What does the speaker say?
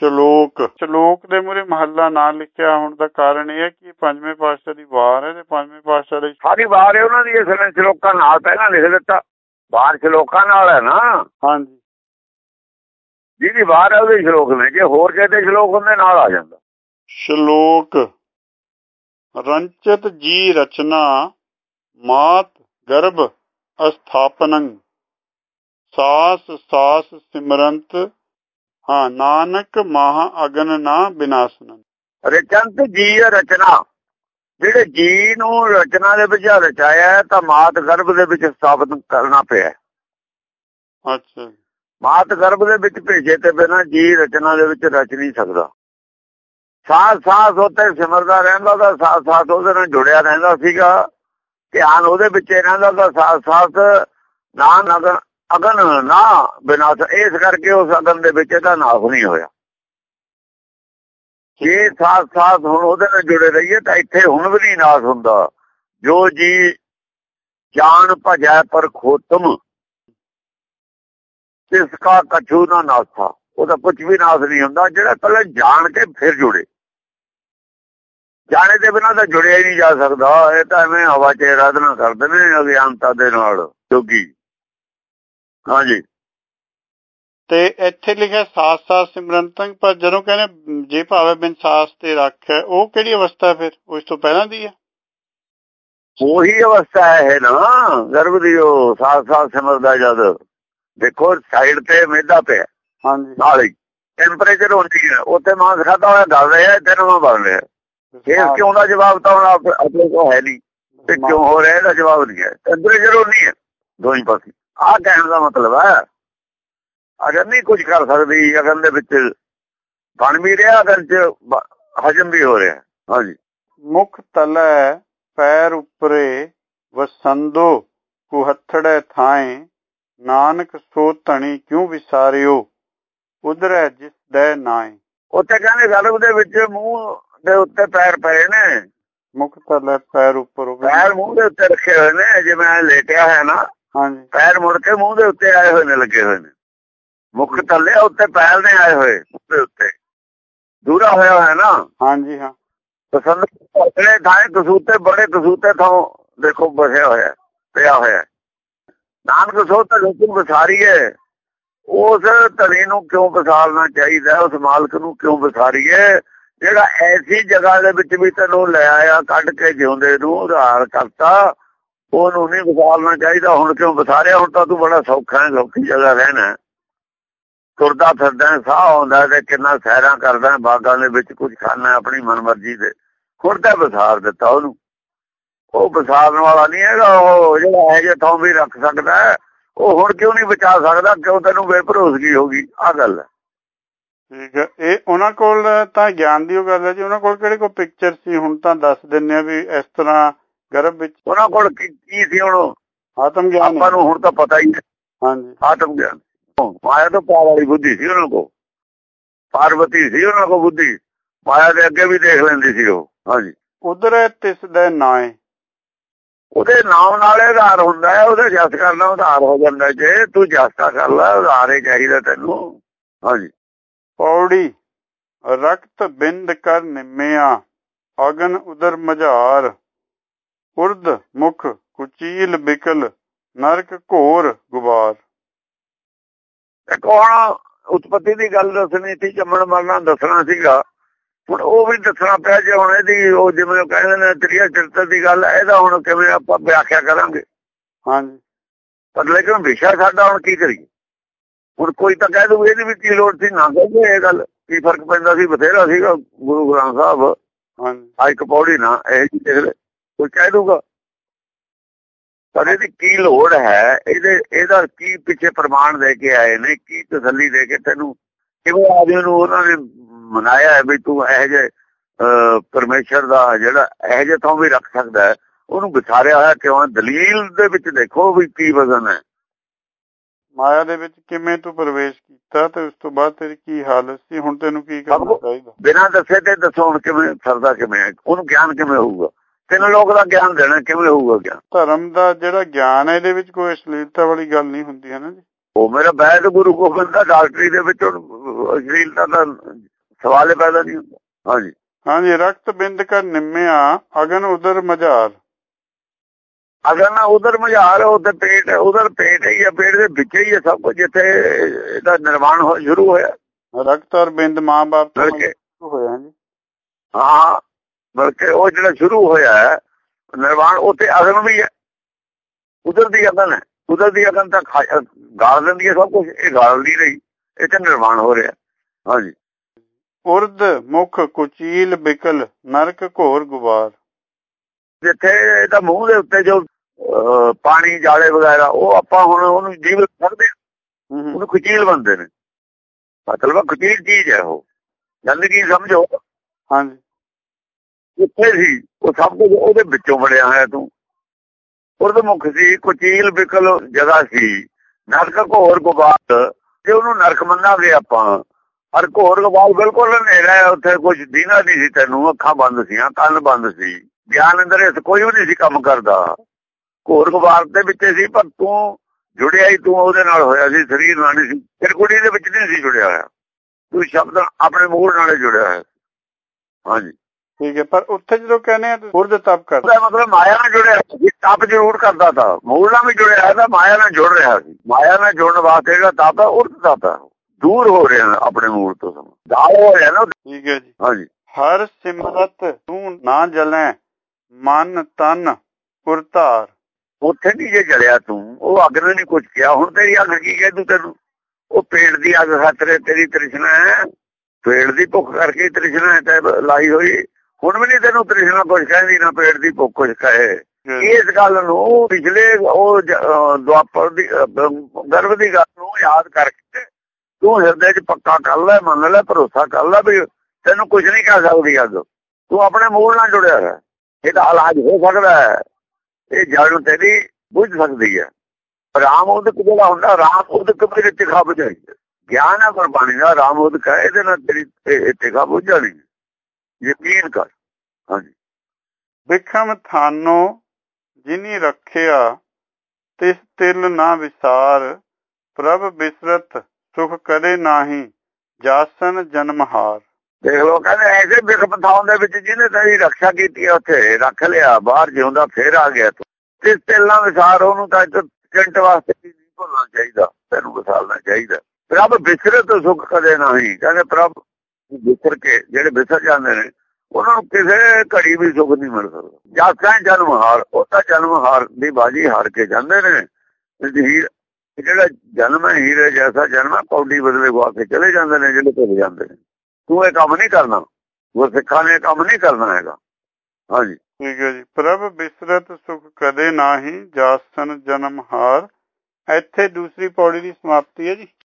ਸ਼ਲੋਕ। ਸ਼ਲੋਕ ਦੇ ਮੂਰੇ ਮਹੱਲਾ ਨਾ ਲਿਖਿਆ ਹੋਣ ਦਾ ਕਾਰਨ ਇਹ ਹੈ ਕਿ ਪੰਜਵੇਂ ਪਾਤਸ਼ਾਹ ਦੀ ਵਾਰ ਹੈ ਤੇ ਪੰਜਵੇਂ ਪਾਤਸ਼ਾਹ ਦੇ ਸਾਰੀ ਵਾਰ ਹੈ ਉਹਨਾਂ ਦੀ ਇਸ ਨੇ ਸ਼ਲੋਕਾਂ ਨਾਲ ਪਹਿਲਾਂ ਲਿਖ ਦਿੱਤਾ। ਵਾਰ ਸ਼ਲੋਕਾਂ ਨਾਲ ਹੈ ਨਾ? ਹਾਂਜੀ। ਜਿਹਦੀ ਵਾਰ ਹੈ ਉਹਦੇ ਸ਼ਲੋਕ ਨੇ ਜੇ ਹੋਰ ਕਿਤੇ ਸ਼ਲੋਕ ਹੁੰਦੇ ਨਾਲ ਆ ਜਾਂਦਾ। ਸ਼ਲੋਕ। ਰੰਚਤ ਜੀ ਰਚਨਾ ਮਾਤ ਗਰਭ ਅਸਥਾਪਨੰ ਸਾਸ ਸਾਸ ਸਿਮਰੰਤ ਹਾਂ ਨਾਨਕ ਮਹਾ ਅਗਨ ਨਾ ਬਿਨਾਸਨੰ। ਰਚੰਤ ਜੀ ਰਚਨਾ ਜਿਹੜੇ ਜੀ ਨੂੰ ਰਚਨਾ ਦੇ ਵਿੱਚ ਰਚਾਇਆ ਤਾਂ ਮਾਤ ਗਰਭ ਦੇ ਵਿੱਚ ਸਥਾਪਿਤ ਕਰਨਾ ਪਿਆ ਅੱਛਾ। ਮਾਤ ਗਰਭ ਦੇ ਵਿੱਚ ਭੇਜੇ ਤੇ ਬਿਨਾਂ ਜੀ ਰਚਨਾ ਦੇ ਵਿੱਚ ਰਚ ਨਹੀਂ ਸਕਦਾ। ਸਾਥ ਸਾਥ ਉੱਤੇ ਸਿਮਰਦਾ ਰਹਿੰਦਾ ਤਾਂ ਸਾਥ ਸਾਥ ਉਹਦੇ ਨਾਲ ਜੁੜਿਆ ਰਹਿੰਦਾ ਸੀਗਾ। ਧਿਆਨ ਉਹਦੇ ਵਿੱਚ ਰਹਿੰਦਾ ਤਾਂ ਸਾਥ ਸਾਥ ਨਾ ਨਗਨ ਅਗਨ ਨਾ ਬਿਨਾਸ਼ ਇਸ ਕਰਕੇ ਉਸ ਅਗਨ ਦੇ ਵਿੱਚ ਇਹਦਾ ਨਾਸ਼ ਨਹੀਂ ਹੋਇਆ। ਜੇ ਸਾਥ ਸਾਥ ਹੁਣ ਉਹਦੇ ਨਾਲ ਜੁੜੇ ਰਹੀਏ ਤਾਂ ਇੱਥੇ ਹੁਣ ਵੀ ਨਹੀਂ ਨਾਸ਼ ਹੁੰਦਾ। ਜੋ ਜੀ ਜਾਣ ਭਜੈ ਪਰ ਖੋਤਮ, ਤਿਸ ਕਾ ਕਛੂ ਨਾ ਨਾਸਾ ਉਹਦਾ ਕੁਝ ਵੀ ਨਾਸ ਨਹੀਂ ਹੁੰਦਾ, ਜਿਹੜਾ ਪਹਿਲਾਂ ਜਾਣ ਕੇ ਫਿਰ ਜੁੜੇ। ਜਾਣੇ ਦੇ ਬਿਨਾਂ ਤਾਂ ਜੁੜਿਆ ਹੀ ਨਹੀਂ ਜਾ ਸਕਦਾ। ਇਹ ਤਾਂ ਐਵੇਂ ਹਵਾ 'ਚ ਆਰਾਧਨਾ ਕਰਦੇ ਨੇ ਅਗਿਆਨਤਾ ਦੇ ਨਾਲ ਜੋਗੀ। ਹਾਂਜੀ। ਤੇ ਇੱਥੇ ਲਿਖਿਆ ਸਾਸ ਸਾਸ ਸਿਮਰੰਤੰ ਪਰ ਜਦੋਂ ਕਹਿੰਦੇ ਜੇ ਭਾਵੇਂ ਬਿਨ ਸਾਸ ਤੇ ਰੱਖਿਆ ਉਹ ਕਿਹੜੀ ਅਵਸਥਾ ਫਿਰ? ਉਸ ਤੋਂ ਪਹਿਲਾਂ ਦੀ ਹੈ? ਉਹੀ ਅਵਸਥਾ ਹੈ ਨਾ ਗਰਭ ਦੀ ਉਹ ਸਾਥ ਸਾਥ ਸਿਮਰਦਾ ਜਦ ਦੇਖੋ ਸਾਈਡ ਤੇ ਮਿਹਦਾ ਪਿਆ। ਹਾਂਜੀ। ਨਾਲ ਹੀ। ਟੈਂਪਰੇਚਰ ਹੁੰਦੀ ਹੈ। ਉੱਥੇ ਮਾਸ ਖਾਦਾ ਹੋਇਆ ਗੱਲ ਰਿਹਾ ਨਵਾਂ ਬਣ ਰਿਹਾ। ਇਸ ਕਿਉਂ ਦਾ ਜਵਾਬ ਤਾਂ ਹੁਣ ਆਪ- ਆਪਣੇ ਕੋਲ ਹੈ ਨਹੀਂ। ਤੇ ਕਿਉਂ ਹੋ ਰਿਹਾ ਇਹਦਾ ਜਵਾਬ ਨਹੀਂ ਹੈ। ਟੈਂਪਰੇਚਰ ਨਹੀਂ ਹੈ ਦੋਈ ਪਾਸੇ। ਆਹ ਕਹਿਣ ਦਾ ਮਤਲਬ ਹੈ ਅਗਰ ਨਹੀਂ ਕੁਝ ਕਰ ਸਕਦੀ ਅਗਰ ਦੇ ਵਿੱਚ ਬਣ ਵੀ ਰਿਹਾ ਅਗਰ ਚ ਹਜਮ ਵੀ ਹੋ ਰਿਹਾ। ਹਾਂਜੀ। ਮੁਖ ਤਲੈ ਪੈਰ ਉਪਰੇ ਵਸੰਦੋ ਕੁਹੱਥੜੇ ਥਾਏ ਨਾਨਕ ਸੋ ਧਣੀ ਕਿਉ ਵਿਸਾਰਿਓ? ਉਧਰੈ ਜਿਸ ਦੇ ਨਾਏ। ਉੱਥੇ ਕਹਿੰਦੇ ਗਲਬ ਦੇ ਵਿੱਚ ਮੂੰਹ ਦੇ ਉੱਤੇ ਪੈਰ ਪਏ ਨੇ। ਮੁਖ ਤਲੈ ਪੈਰ ਉੱਪਰ ਪੈਰ ਮੂੰਹ ਦੇ ਉੱਤੇ ਰੱਖੇ ਹੋਏ ਨੇ ਜਿਵੇਂ ਲੇਟਿਆ ਹੈ ਨਾ। ਹਾਂਜੀ। ਪੈਰ ਮੁੜ ਕੇ ਮੂੰਹ ਦੇ ਉੱਤੇ ਆਏ ਹੋਏ ਨੇ ਲੱਗੇ ਹੋਏ ਨੇ। ਮੁੱਖ ਥੱਲੇ ਉੱਤੇ ਪੈਰ ਨੇ ਆਏ ਹੋਏ ਦੇ ਉੱਤੇ। ਦੂਰਾ ਹੋਇਆ ਹੋਇਆ ਨਾ। ਹਾਂਜੀ ਹਾਂ। ਪਸੰਦ ਆਪਣੇ ਥਾਂ ਕਸੂਤੇ ਬੜੇ ਕਸੂਤੇ ਥਾਂ ਦੇਖੋ ਬਸਿਆ ਹੋਇਆ ਪਿਆ ਹੋਇਆ। ਨਾਨਕ ਸੋ ਤਾਂ ਲੋਕਾਂ ਵਿਸਾਰੀਏ ਉਸ ਧਣੀ ਨੂੰ ਕਿਉਂ ਵਿਸਾਰਨਾ ਚਾਹੀਦਾ? ਉਸ ਮਾਲਕ ਨੂੰ ਕਿਉਂ ਵਿਸਾਰੀਏ ਜਿਹੜਾ ਐਸੀ ਜਗ੍ਹਾ ਦੇ ਵਿੱਚ ਵੀ ਤੈਨੂੰ ਲੈ ਆਇਆ ਕੱਢ ਕੇ ਜਿਉਂਦੇ ਨੂੰ ਉਧਾਰ ਕਰਤਾ। ਉਹਨੂੰ ਨਹੀਂ ਵਿਸਾਰਨਾ ਚਾਹੀਦਾ। ਹੁਣ ਕਿਉਂ ਵਿਸਾਰਿਆ? ਹੁਣ ਤਾਂ ਤੂੰ ਬੜਾ ਸੌਖਾ ਹੈ, ਸੌਖੀ ਜਗ੍ਹਾ ਰਹਿਣਾ ਤੁਰਦਾ ਫਿਰਦਾ ਸਾਹ ਆਉਂਦਾ ਤੇ ਕਿੰਨਾ ਸੈਰਾਂ ਕਰਦਾ ਬਾਗਾਂ ਦੇ ਵਿੱਚ ਕੁਝ ਖਾਣਾ ਆਪਣੀ ਮਨਮਰਜ਼ੀ ਦੇ ਹੁਣ ਵਿਸਾਰ ਦਿੱਤਾ ਉਹਨੂੰ। ਉਹ ਵਿਸਾਰਨ ਵਾਲਾ ਨਹੀਂ ਹੈਗਾ, ਉਹ ਜਿਹੜਾ ਹੈ ਜੇ ਥਾਂ ਵੀ ਰੱਖ ਸਕਦਾ ਉਹ ਹੁਣ ਕਿਉਂ ਨਹੀਂ ਬਚਾ ਸਕਦਾ? ਕਿਉਂ ਤੈਨੂੰ ਬੇਭਰੋਸਗੀ ਹੋ ਗਈ? ਆ ਗੱਲ ਹੈ। ਠੀਕ ਹੈ। ਇਹ ਉਹਨਾਂ ਕੋਲ ਤਾਂ ਗਿਆਨ ਦੀ ਉਹ ਗੱਲ ਹੈ ਜੀ। ਉਹਨਾਂ ਕੋਲ ਕਿਹੜੇ ਕੋ ਪਿਕਚਰ ਸੀ? ਹੁਣ ਤਾਂ ਦੱਸ ਦਿੰਨੇ ਆ ਵੀ ਇਸ ਤਰ੍ਹਾਂ ਗਰਭ ਵਿੱਚ। ਉਹਨਾਂ ਕੋਲ ਕੀ ਸੀ ਹੁਣ? ਆਤਮ ਗਿਆਨ। ਆਪਾਂ ਨੂੰ ਹੁਣ ਤਾਂ ਪਤਾ ਹੀ ਹੈ ਹਾਂਜੀ। ਆਤਮ ਗਿਆਨ। ਮਾਇਆ ਤੋਂ ਪਾਰ ਵਾਲੀ ਬੁੱਧੀ ਸੀ ਉਹਨਾਂ ਕੋਲ। ਪਾਰਵਤੀ ਸੀ ਉਹਨਾਂ ਕੋਲ ਬੁੱਧੀ। ਮਾਇਆ ਦੇ ਅੱਗੇ ਵੀ ਦੇਖ ਲੈਂਦੀ ਸੀ ਉਹ। ਹਾਂਜੀ। ਉਧਰ ਤਿਸ ਦੇ ਨਾਏ ਉਹਦੇ ਨਾਮ ਨਾਲ ਇਹ ਉਧਾਰ ਹੁੰਦਾ ਹੈ। ਉਹਦੇ ਜਸ ਕਰਨਾ ਉਧਾਰ ਹੋ ਜਾਂਦਾ ਜੇ। ਤੂੰ ਜਸਤਾ ਕਰ ਲੈ। ਉਧਾਰ ਹੀ ਚਾਹੀਦਾ ਤੈਨੂੰ। ਹਾਂਜੀ। ਪੌੜੀ। ਰਕਤ ਬਿੰਦ ਕਰ ਨਿਮਿਆ। ਅਗਨ ਉਦਰ ਮਝਾਰ। ਉਰਦ ਮੁਖ ਕੁਚੀਲ ਬਿਕਲ ਨਰਕ ਘੋਰ ਗੁਬਾਰ। ਇੱਕ ਹੁਣ ਉਤਪਤੀ ਦੀ ਗੱਲ ਦੱਸਣੀ ਸੀ ਜੰਮਣ ਮਰਨਾ ਦੱਸਣਾ ਸੀਗਾ। ਹੁਣ ਉਹ ਵੀ ਦੱਸਣਾ ਪਿਆ ਜੇ ਹੁਣ ਇਹਦੀ ਉਹ ਜਿਵੇਂ ਉਹ ਕਹਿੰਦੇ ਨੇ ਤ੍ਰਿਆ ਚਰਿੱਤਰ ਦੀ ਗੱਲ ਇਹਦਾ ਹੁਣ ਕਿਵੇਂ ਆਪਾਂ ਵਿਆਖਿਆ ਕਰਾਂਗੇ? ਹਾਂਜੀ। ਪਰ ਲੇਕਿਨ ਵਿਸ਼ਾ ਸਾਡਾ ਹੁਣ ਕੀ ਕਰੀਏ? ਹੁਣ ਕੋਈ ਤਾਂ ਕਹਿ ਦੂ ਇਹਦੀ ਵੀ ਕੀ ਲੋੜ ਸੀ ਨਾ ਕਹੇ ਇਹ ਗੱਲ। ਕੀ ਫ਼ਰਕ ਪੈਂਦਾ ਸੀ? ਬਥੇਰਾ ਸੀਗਾ ਗੁਰੂ ਗ੍ਰੰਥ ਸਾਹਿਬ। ਹਾਂਜੀ। ਆ ਇੱਕ ਪੌੜੀ ਨਾ ਇਹ ਜੀ ਦੇਖ ਲੈ। ਕੋਈ ਕਹਿ ਦੂਗਾ ਪਰ ਇਹਦੀ ਕੀ ਲੋੜ ਹੈ? ਇਹਦੇ ਇਹਦਾ ਕੀ ਪਿੱਛੇ ਪ੍ਰਮਾਣ ਦੇ ਕੇ ਆਏ ਨੇ? ਕੀ ਤਸੱਲੀ ਦੇ ਕੇ ਤੈਨੂੰ ਕਿਵੇਂ ਆਦਮੀ ਨੂੰ ਉਹਨਾਂ ਨੇ ਮਨਾਇਆ ਹੈ ਵੀ ਤੂੰ ਇਹ ਜੇ ਪਰਮੇਸ਼ਰ ਦਾ ਜਿਹੜਾ ਇਹ ਜੇ ਤੋਂ ਵੀ ਰੱਖ ਸਕਦਾ ਉਹਨੂੰ ਵਿਸਾਰਿਆ ਹੋਇਆ ਕਿਉਂ? ਦਲੀਲ ਦੇ ਵਿੱਚ ਦੇਖੋ ਵੀ ਕੀ ਵਜ਼ਨ ਹੈ। ਮਾਇਆ ਦੇ ਵਿੱਚ ਕਿਵੇਂ ਤੂੰ ਪ੍ਰਵੇਸ਼ ਕੀਤਾ ਤੇ ਉਸ ਤੋਂ ਬਾਅਦ ਤੇਰੀ ਕੀ ਹਾਲਤ ਸੀ? ਹੁਣ ਤੈਨੂੰ ਕੀ ਕਰਨਾ ਚਾਹੀਦਾ? ਬਿਨਾਂ ਦੱਸੇ ਤੇ ਦੱਸੋ ਹੁਣ ਕਿਵੇਂ ਸਰਦਾ ਕਿਵੇਂ ਹੈ? ਉਹਨੂੰ ਗਿਆਨ ਕਿਵੇਂ ਹੋਊਗਾ? ਤਿੰਨ ਲੋਕ ਦਾ ਗਿਆਨ ਦੇਣਾ ਕਿਵੇਂ ਹੋਊਗਾ ਗਿਆਨ? ਧਰਮ ਦਾ ਜਿਹੜਾ ਗਿਆਨ ਹੈ ਇਹਦੇ ਵਿੱਚ ਕੋਈ ਅਸ਼ਲੀਲਤਾ ਵਾਲੀ ਗੱਲ ਨਹੀਂ ਹੁੰਦੀ ਹੈ ਨਾ ਜੀ? ਉਹ ਮੇਰਾ ਵੈਦ ਗੁਰੂ ਗੋਬਿੰਦ ਦਾ ਡਾਕਟਰੀ ਦੇ ਵਿੱਚ ਅਸ਼ਲੀਲਤਾ ਦਾ ਸਵਾਲ ਹੀ ਪੈਦਾ ਨਹੀਂ ਹੁੰਦਾ। ਹਾਂਜੀ। ਹਾਂਜੀ ਰਕਤ ਬਿੰਦ ਕਰ ਨਿੰਮਿਆ ਅਗਨ ਉਦਰ ਮਝਾਰ। ਅਗਰ ਨਾ ਉਧਰ ਮਝਾਰ ਉਹਦੇ ਪੇਟ ਉਧਰ ਪੇਟ ਹੀ ਹੈ ਪੇਟ ਦੇ ਵਿੱਚ ਹੀ ਹੈ ਸਭ ਕੁਝ ਜਿੱਥੇ ਇਹਦਾ ਨਿਰਮਾਣ ਸ਼ੁਰੂ ਹੋਇਆ। ਰਕਤ ਔਰ ਬਿੰਦ ਮਾਂ-ਬਾਪ ਤੋਂ ਬਲਕਿ ਹੋਇਆ ਜੀ ਹਾਂ। ਬਲਕਿ ਉਹ ਜਿਹੜਾ ਸ਼ੁਰੂ ਹੋਇਆ ਨਿਰਵਾਣ ਉੱਥੇ ਅਗਨ ਵੀ ਹੈ। ਉਧਰ ਦੀ ਅਗਨ ਹੈ। ਉਧਰ ਦੀ ਅਗਨ ਤਾਂ ਗਾਲ ਦਿੰਦੀ ਹੈ ਸਭ ਕੁਝ ਇਹ ਗਾਲ ਨਹੀਂ ਰਹੀ। ਇਹ ਤੇ ਨਿਰਵਾਣ ਹੋ ਰਿਹਾ। ਹਾਂਜੀ। ਉਰਦ ਮੁਖ ਕੁਚੀਲ ਬਿਕਲ ਨਰਕ ਘੋਰ ਗੁਬਾਰ। ਜਿੱਥੇ ਇਹਦਾ ਮੂੰਹ ਦੇ ਉੱਤੇ ਜੋ ਪਾਣੀ ਜਾਲੇ ਵਗੈਰਾ ਉਹ ਆਪਾਂ ਹੁਣ ਉਹਨੂੰ ਜੀਵ। ਹੂੰ। ਉਹਨੂੰ ਖੁਚੀਲ ਬੰਦੇ ਨੇ। ਮਤਲਬ ਖੁਚੀਲ ਚੀਜ਼ ਹੈ ਉਹ। ਗੰਦਗੀ ਸਮਝੋ। ਹਾਂਜੀ। ਕਿੱਥੇ ਸੀ ਉਹ ਸਭ ਕੁਝ ਉਹਦੇ ਵਿੱਚੋਂ ਬਣਿਆ ਹੋਇਆ ਤੂੰ। ਉਹਦੇ ਮੁਖ ਸੀ, ਕੁਚੀਲ, ਬਿਕਲ ਜਗ੍ਹਾ ਸੀ। ਨਰਕ ਘੋਰ ਗੁਬਾਰ ਜੇ ਉਹਨੂੰ ਨਰਕ ਮੰਨਾਂਗੇ ਆਪਾਂ, ਅਰ ਘੋਰ ਗੁਬਾਰ ਬਿਲਕੁਲ ਹਨੇਰਾ ਹੈ ਉੱਥੇ ਕੁਝ ਦੀਨਾ ਨਹੀਂ ਸੀ ਤੈਨੂੰ, ਅੱਖਾਂ ਬੰਦ ਸੀਆਂ, ਕੰਨ ਬੰਦ ਸੀ। ਗਿਆਨ ਅੰਦਰ ਇਸ ਕੋਈ ਵੀ ਨਹੀਂ ਸੀ ਕੰਮ ਕਰਦਾ। ਘੋਰ ਗੁਬਾਰ ਦੇ ਵਿੱਚ ਸੀ, ਪਰ ਤੂੰ ਜੁੜਿਆ ਹੀ, ਤੂੰ ਉਹਦੇ ਨਾਲ ਹੋਇਆ ਸੀ, ਸਰੀਰ ਨਾਲ ਨਹੀਂ ਸੀ, ਫਿਰ ਕੁੜੀ ਦੇ ਵਿੱਚ ਨਹੀਂ ਸੀ ਜੁੜਿਆ ਹੋਇਆ। ਤੂੰ ਸ਼ਬਦ ਆਪਣੇ ਮੂਲ ਨਾਲ ਜੁੜਿਆ ਹੋਇਆ ਸੀ। ਹਾਂਜੀ। ਠੀਕ ਹੈ ਪਰ ਉੱਥੇ ਜਦੋਂ ਕਹਿੰਦੇ ਆ ਉਰਦ ਤਪ ਕਰ। ਉਹਦਾ ਮਤਲਬ ਮਾਇਆ ਨਾਲ ਜੁੜਿਆ ਸੀ ਤਪ ਜ਼ਰੂਰ ਕਰਦਾ ਤਾ। ਮੂਲ ਨਾਲ ਵੀ ਜੁੜਿਆ ਤਾਂ ਮਾਇਆ ਨਾਲ ਜੁੜ ਰਿਹਾ ਸੀ। ਮਾਇਆ ਨਾਲ ਜੁੜਨ ਵਾਸਤੇ ਜਿਹੜਾ ਤਪ ਹੈ ਤਪ ਹੈ। ਦੂਰ ਹੋ ਰਿਹਾ ਆਪਣੇ ਮੂਲ ਤੋਂ ਸਮਾਂ। ਦਾਲ ਹੋ ਰਿਹਾ ਨਾ ਠੀਕ ਹੈ ਜੀ। ਹਾਂਜੀ। ਹਰ ਸਿਮਰਤ ਤੂੰ ਨਾ ਜਲੈ ਮਨ ਤਨ ਪੁਰਤਾਰ। ਉੱਥੇ ਨਹੀਂ ਜੇ ਜਲਿਆ ਤੂੰ ਉਹ ਅੱਗ ਨੇ ਨਹੀਂ ਕੁਝ ਕਿਹਾ। ਹੁਣ ਤੇਰੀ ਅੱਗ ਕੀ ਕਹਿ ਤੂੰ ਤੈਨੂੰ? ਉਹ ਪੇੜ ਦੀ ਅੱਗ ਖਾਤਰੇ ਤੇਰੀ ਤ੍ਰਿਸ਼ਨਾ ਹੈ। ਪੇੜ ਦੀ ਭੁੱਖ ਕਰਕੇ ਤ੍ਰਿਸ਼ਨਾ ਹੈ ਤੇ ਲਾਈ ਹੋਈ। ਹੁਣ ਵੀ ਨਹੀਂ ਤੈਨੂੰ ਤ੍ਰਿਸ਼ਨਾ ਕੁਝ ਕਹਿੰਦੀ ਨਾ ਪੇੜ ਦੀ ਭੁੱਖ ਕੁਝ ਕਹੇ। ਇਸ ਗੱਲ ਨੂੰ ਪਿਛਲੇ ਉਹ ਦੁਆਪਰ ਦੀ ਗਰਭ ਦੀ ਗੱਲ ਨੂੰ ਯਾਦ ਕਰਕੇ ਤੂੰ ਹਿਰਦੇ 'ਚ ਪੱਕਾ ਕਰ ਲੈ ਮੰਨ ਲੈ ਭਰੋਸਾ ਕਰ ਲੈ ਵੀ ਤੈਨੂੰ ਕੁਝ ਨਹੀਂ ਕਹਿ ਸਕਦੀ ਅੱਗ ਤੂੰ ਆਪਣੇ ਮੂਲ ਨਾਲ ਜੁੜਿਆ ਹੈ ਇਹਦਾ ਇਲਾਜ ਹੋ ਸਕਦਾ ਹੈ। ਇਹ ਜੜ ਤੇਰੀ ਬੁੱਝ ਸਕਦੀ ਹੈ। ਰਾਮ ਉਦਕ ਜਿਹੜਾ ਹੁੰਦਾ ਰਾਮ ਉਦਕ ਮੇਰੇ ਤਿਖਾ ਬੁਝਾਈ ਗਿਆਨ ਹੈ ਗੁਰਬਾਣੀ ਦਾ ਰਾਮ ਉਦਕ ਹੈ ਇਹਦੇ ਨਾਲ ਤੇਰੀ ਤਿਖਾ ਬੁੱਝ ਜਾਣੀ ਹੈ। ਯਕੀਨ ਕਰ। ਹਾਂਜੀ। ਵਿਖਮ ਥਾਨੋ ਜਿਨੀ ਰੱਖਿਆ, ਤਿਸ ਤਿਲ ਨਾ ਵਿਸਾਰ, ਪ੍ਰਭ ਬਿਸਰਤ ਸੁਖ ਕਰੇ ਨਾਹੀ, ਜਾਸਨ ਜਨਮਹਾਰ ਦੇਖ ਲੋ ਕਹਿੰਦੇ ਐਸੇ ਬਿਖ ਪਥਾਉਣ ਦੇ ਵਿੱਚ ਜਿਹਨੇ ਤੇਰੀ ਰੱਖਿਆ ਕੀਤੀ ਹੈ ਉੱਥੇ ਰੱਖ ਲਿਆ, ਬਾਹਰ ਜਿਉਂਦਾ ਫੇਰ ਆ ਗਿਆ ਤੂੰ। ਤੇ ਤੇਲਾਂ ਵਿਸਾਰ, ਉਹਨੂੰ ਤਾਂ ਇੱਕ ਸਕਿੰਟ ਵਾਸਤੇ ਵੀ ਨਹੀਂ ਭੁੱਲਣਾ ਚਾਹੀਦਾ, ਤੈਨੂੰ ਵਿਸਾਰਨਾ ਚਾਹੀਦਾ। ਪ੍ਰਭ ਵਿਸਰੇ ਸੁਖ ਕਦੇ ਨਹੀਂ, ਕਹਿੰਦੇ ਪ੍ਰਭ ਵਿਸਰ ਕੇ ਜਿਹੜੇ ਵਿਸਰ ਜਾਂਦੇ ਨੇ, ਉਹਨਾਂ ਨੂੰ ਕਿਸੇ ਘੜੀ ਵੀ ਸੁਖ ਨਹੀਂ ਮਿਲ ਸਕਦਾ। ਜਾਤਾਂ ਜਨਮ ਹਾਰ, ਉਹ ਤਾਂ ਜਨਮ ਹਾਰ ਦੀ ਬਾਜੀ ਹਾਰ ਕੇ ਜਾਂਦੇ ਨੇ। ਜਿਹੜਾ ਜਨਮ ਹੈ, ਹੀਰੇ ਜੈਸਾ ਜਨਮ ਹੈ, ਪੌੜੀ ਬਦਲੇ ਗਵਾ ਕੇ ਚਲੇ ਜਾਂਦੇ ਨੇ, ਜਿਹੜੇ ਭੁੱਲ ਜਾਂਦੇ ਨੇ। ਤੂੰ ਇਹ ਕੰਮ ਨਹੀਂ ਕਰਨਾ। ਉਹ ਸਿੱਖਾਂ ਨੇ ਇਹ ਕੰਮ ਨਹੀਂ ਕਰਨਾ ਹੈਗਾ। ਹਾਂਜੀ। ਠੀਕ ਹੈ ਜੀ। ਪ੍ਰਭ ਬਿਸਰਤ ਸੁਖ ਕਦੇ ਨਾ ਹੀ ਜਾਸਨ ਜਨਮ ਹਾਰ। ਇੱਥੇ ਦੂਸਰੀ ਪੌੜੀ ਦੀ ਸਮਾਪਤੀ ਹੈ ਜੀ।